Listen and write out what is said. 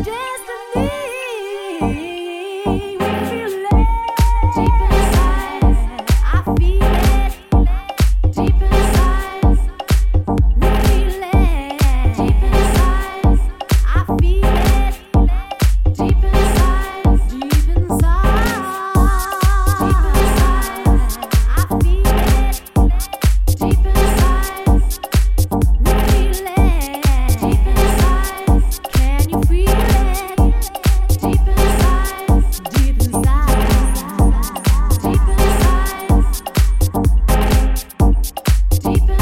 It. people